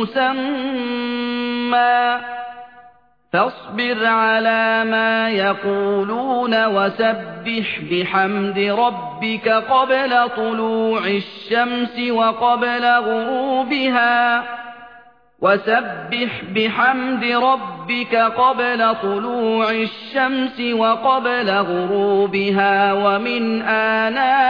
مسمى. فاصبر على ما يقولون وسبح بحمد ربك قبل طلوع الشمس وقبل غروبها. وسبح بحمد ربك قبل طلوع الشمس وقبل غروبها. ومن آناء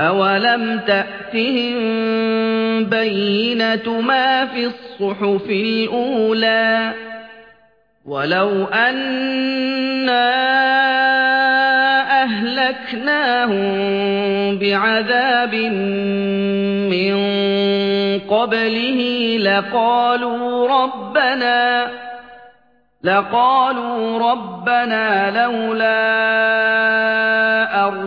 أولم تأتهم بينة ما في الصحف الأولى ولو أنا أهلكناهم بعذاب من قبله لقالوا ربنا لقالوا ربنا لولا